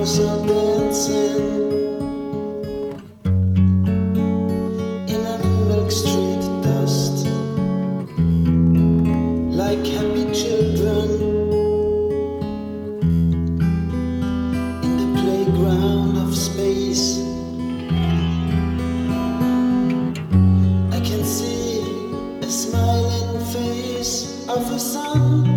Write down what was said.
dancing in Milk Street dust like happy children in the playground of space. I can see a smiling face of the sun.